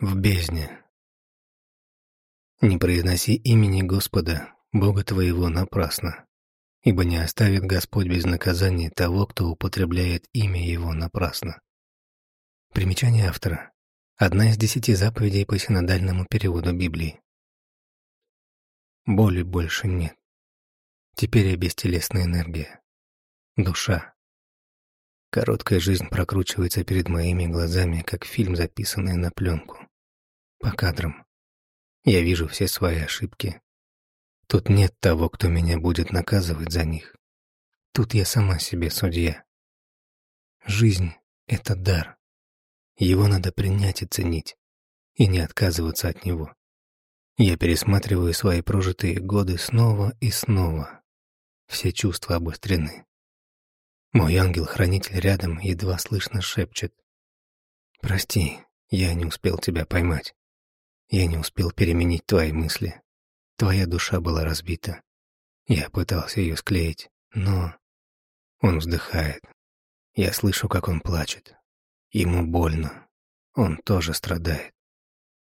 в бездне. Не произноси имени Господа, Бога твоего, напрасно, ибо не оставит Господь без наказания того, кто употребляет имя Его напрасно. Примечание автора. Одна из десяти заповедей по синодальному переводу Библии. Боли больше нет. Теперь я бестелесная энергия. Душа. Короткая жизнь прокручивается перед моими глазами, как фильм, записанный на пленку по кадрам. Я вижу все свои ошибки. Тут нет того, кто меня будет наказывать за них. Тут я сама себе судья. Жизнь — это дар. Его надо принять и ценить, и не отказываться от него. Я пересматриваю свои прожитые годы снова и снова. Все чувства обострены. Мой ангел-хранитель рядом едва слышно шепчет. «Прости, я не успел тебя поймать. Я не успел переменить твои мысли. Твоя душа была разбита. Я пытался ее склеить, но... Он вздыхает. Я слышу, как он плачет. Ему больно. Он тоже страдает.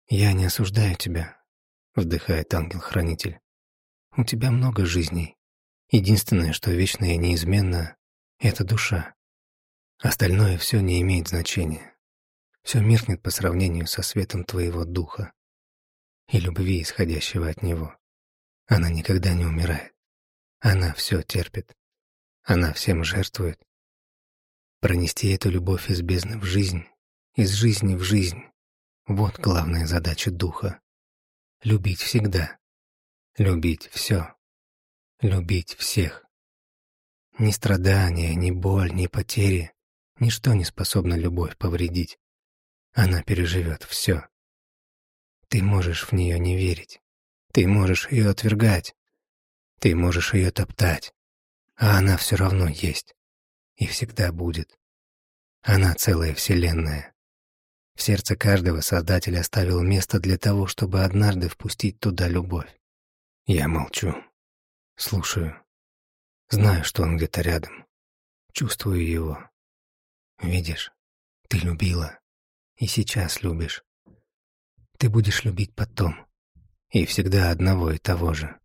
«Я не осуждаю тебя», — вздыхает ангел-хранитель. «У тебя много жизней. Единственное, что вечно и неизменно, — это душа. Остальное все не имеет значения. Все меркнет по сравнению со светом твоего духа и любви, исходящего от него. Она никогда не умирает. Она все терпит. Она всем жертвует. Пронести эту любовь из бездны в жизнь, из жизни в жизнь — вот главная задача духа. Любить всегда. Любить все. Любить всех. Ни страдания, ни боль, ни потери, ничто не способно любовь повредить. Она переживет все. Ты можешь в нее не верить. Ты можешь ее отвергать. Ты можешь ее топтать. А она все равно есть. И всегда будет. Она целая вселенная. В сердце каждого Создатель оставил место для того, чтобы однажды впустить туда любовь. Я молчу. Слушаю. Знаю, что он где-то рядом. Чувствую его. Видишь, ты любила. И сейчас любишь ты будешь любить потом. И всегда одного и того же.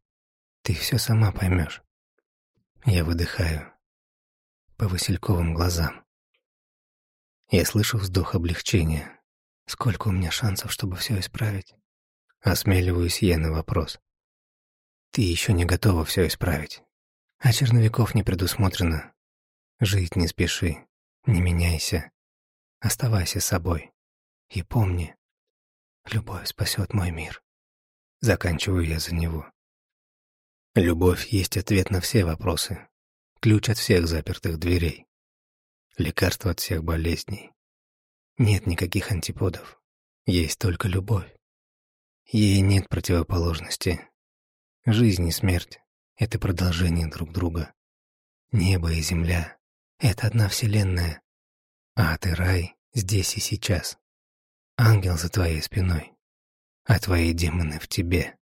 Ты все сама поймешь. Я выдыхаю. По Васильковым глазам. Я слышу вздох облегчения. Сколько у меня шансов, чтобы все исправить? Осмеливаюсь я на вопрос. Ты еще не готова все исправить. А черновиков не предусмотрено. Жить не спеши, не меняйся. Оставайся собой. И помни, Любовь спасет мой мир. Заканчиваю я за него. Любовь есть ответ на все вопросы. Ключ от всех запертых дверей. Лекарство от всех болезней. Нет никаких антиподов. Есть только любовь. Ей нет противоположности. Жизнь и смерть — это продолжение друг друга. Небо и земля — это одна вселенная. Ад и рай здесь и сейчас. Ангел за твоей спиной, а твои демоны в тебе.